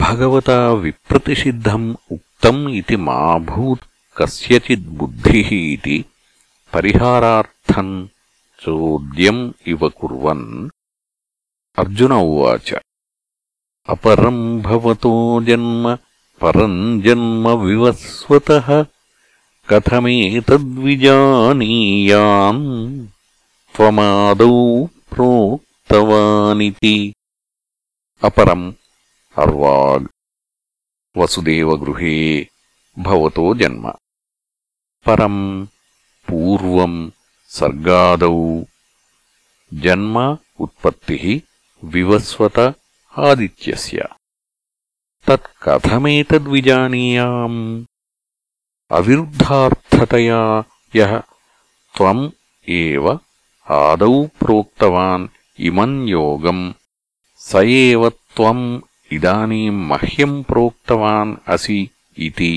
भगवता विप्रतिषिद्धम् उक्तम् इति मा भूत् कस्यचित् इति परिहारार्थम् चोद्यम् इव कुर्वन् अर्जुन उवाच अपरम् भवतो जन्म परम् जन्म विवस्वतः कथमेतद्विजानीयान् त्वमादौ प्रोक्तवानिति अपरम् अर्वाग् वसुदेवगृहे भवतो जन्म परम् पूर्वम् सर्गादौ जन्म उत्पत्तिः विवस्वत आदित्यस्य तत्कथमेतद्विजानीयाम् अविरुद्धार्थतया यः त्वम् एव आदौ प्रोक्तवान् इमम् योगम् स एव त्वम् ఇదానీం మహ్యం ప్రోక్తవాన్ అసి ఇది